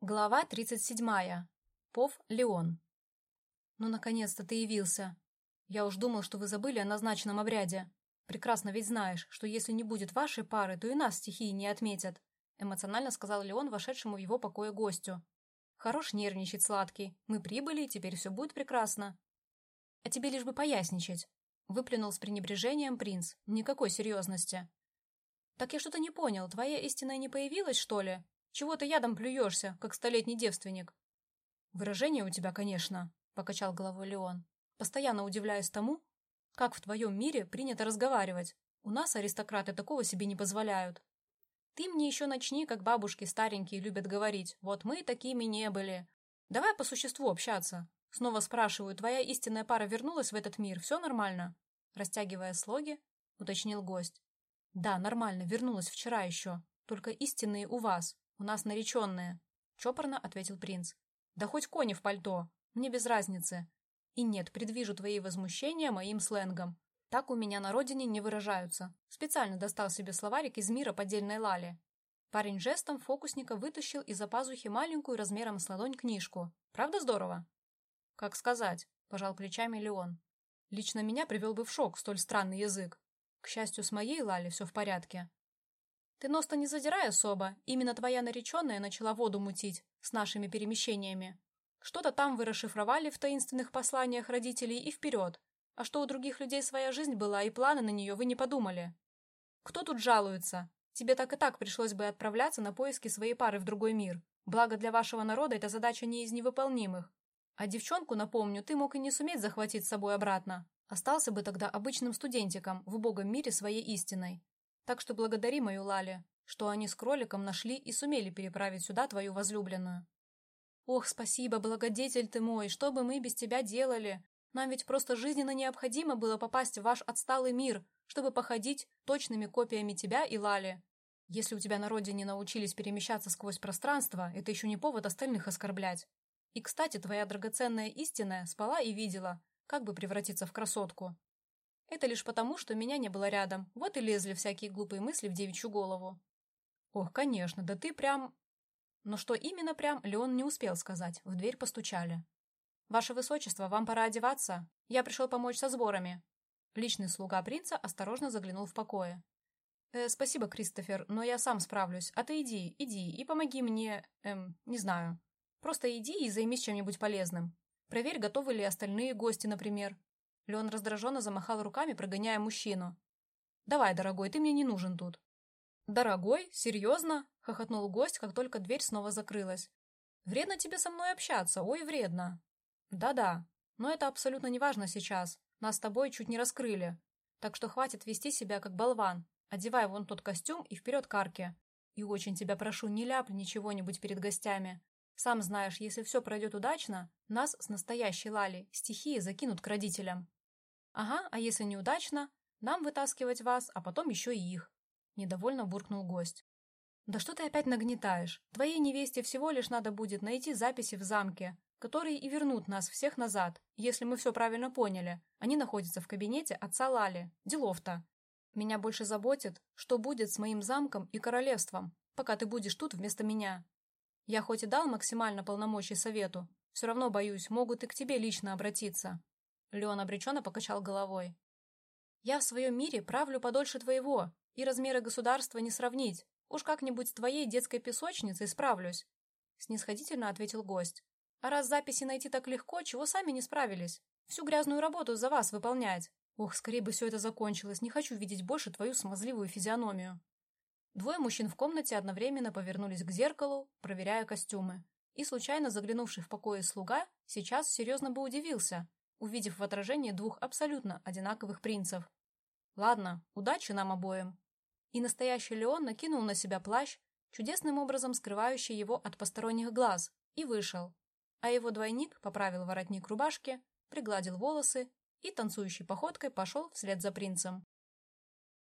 Глава 37. Пов Леон. «Ну, наконец-то ты явился. Я уж думал, что вы забыли о назначенном обряде. Прекрасно ведь знаешь, что если не будет вашей пары, то и нас стихии не отметят», эмоционально сказал Леон вошедшему в его покое гостю. «Хорош нервничать, сладкий. Мы прибыли, и теперь все будет прекрасно». «А тебе лишь бы поясничать», выплюнул с пренебрежением принц. «Никакой серьезности». «Так я что-то не понял. Твоя истинная не появилась, что ли?» Чего ты ядом плюешься, как столетний девственник? Выражение у тебя, конечно, покачал головой Леон, постоянно удивляясь тому, как в твоем мире принято разговаривать. У нас аристократы такого себе не позволяют. Ты мне еще начни, как бабушки старенькие любят говорить. Вот мы такими не были. Давай по существу общаться. Снова спрашиваю, твоя истинная пара вернулась в этот мир? Все нормально? Растягивая слоги, уточнил гость. Да, нормально, вернулась вчера еще. Только истинные у вас. «У нас нареченные», — чопорно ответил принц. «Да хоть кони в пальто, мне без разницы. И нет, предвижу твои возмущения моим сленгом. Так у меня на родине не выражаются. Специально достал себе словарик из мира поддельной лали». Парень жестом фокусника вытащил из-за пазухи маленькую размером с ладонь книжку. «Правда здорово?» «Как сказать», — пожал плечами Леон. «Лично меня привел бы в шок столь странный язык. К счастью, с моей Лали все в порядке. Ты нос-то не задирай особо, именно твоя нареченная начала воду мутить с нашими перемещениями. Что-то там вы расшифровали в таинственных посланиях родителей и вперед. А что у других людей своя жизнь была и планы на нее вы не подумали. Кто тут жалуется? Тебе так и так пришлось бы отправляться на поиски своей пары в другой мир. Благо для вашего народа эта задача не из невыполнимых. А девчонку, напомню, ты мог и не суметь захватить с собой обратно. Остался бы тогда обычным студентиком в убогом мире своей истиной. Так что благодари мою Лали, что они с кроликом нашли и сумели переправить сюда твою возлюбленную. Ох, спасибо, благодетель ты мой, что бы мы без тебя делали? Нам ведь просто жизненно необходимо было попасть в ваш отсталый мир, чтобы походить точными копиями тебя и Лали. Если у тебя на родине научились перемещаться сквозь пространство, это еще не повод остальных оскорблять. И, кстати, твоя драгоценная истинная спала и видела, как бы превратиться в красотку. Это лишь потому, что меня не было рядом, вот и лезли всякие глупые мысли в девичью голову. Ох, конечно, да ты прям... Но что именно прям, Леон не успел сказать, в дверь постучали. «Ваше Высочество, вам пора одеваться. Я пришел помочь со сборами». Личный слуга принца осторожно заглянул в покое. «Э, «Спасибо, Кристофер, но я сам справлюсь. А ты иди, иди и помоги мне... Эм, не знаю. Просто иди и займись чем-нибудь полезным. Проверь, готовы ли остальные гости, например. Леон раздраженно замахал руками, прогоняя мужчину. «Давай, дорогой, ты мне не нужен тут». «Дорогой? Серьезно?» — хохотнул гость, как только дверь снова закрылась. «Вредно тебе со мной общаться, ой, вредно». «Да-да, но это абсолютно не важно сейчас. Нас с тобой чуть не раскрыли. Так что хватит вести себя как болван. Одевай вон тот костюм и вперед к арке. И очень тебя прошу, не ляпли ничего-нибудь перед гостями. Сам знаешь, если все пройдет удачно, нас с настоящей Лали стихии закинут к родителям. «Ага, а если неудачно, нам вытаскивать вас, а потом еще и их», — недовольно буркнул гость. «Да что ты опять нагнетаешь? Твоей невесте всего лишь надо будет найти записи в замке, которые и вернут нас всех назад, если мы все правильно поняли. Они находятся в кабинете отца Лали. Делов-то. Меня больше заботит, что будет с моим замком и королевством, пока ты будешь тут вместо меня. Я хоть и дал максимально полномочий совету, все равно боюсь, могут и к тебе лично обратиться. Леон обреченно покачал головой. «Я в своем мире правлю подольше твоего, и размеры государства не сравнить. Уж как-нибудь с твоей детской песочницей справлюсь», — снисходительно ответил гость. «А раз записи найти так легко, чего сами не справились? Всю грязную работу за вас выполнять. Ох, скорее бы все это закончилось, не хочу видеть больше твою смазливую физиономию». Двое мужчин в комнате одновременно повернулись к зеркалу, проверяя костюмы. И случайно заглянувший в покое слуга сейчас серьезно бы удивился, увидев в отражении двух абсолютно одинаковых принцев. Ладно, удачи нам обоим. И настоящий Леон накинул на себя плащ, чудесным образом скрывающий его от посторонних глаз, и вышел. А его двойник поправил воротник рубашки, пригладил волосы и танцующей походкой пошел вслед за принцем.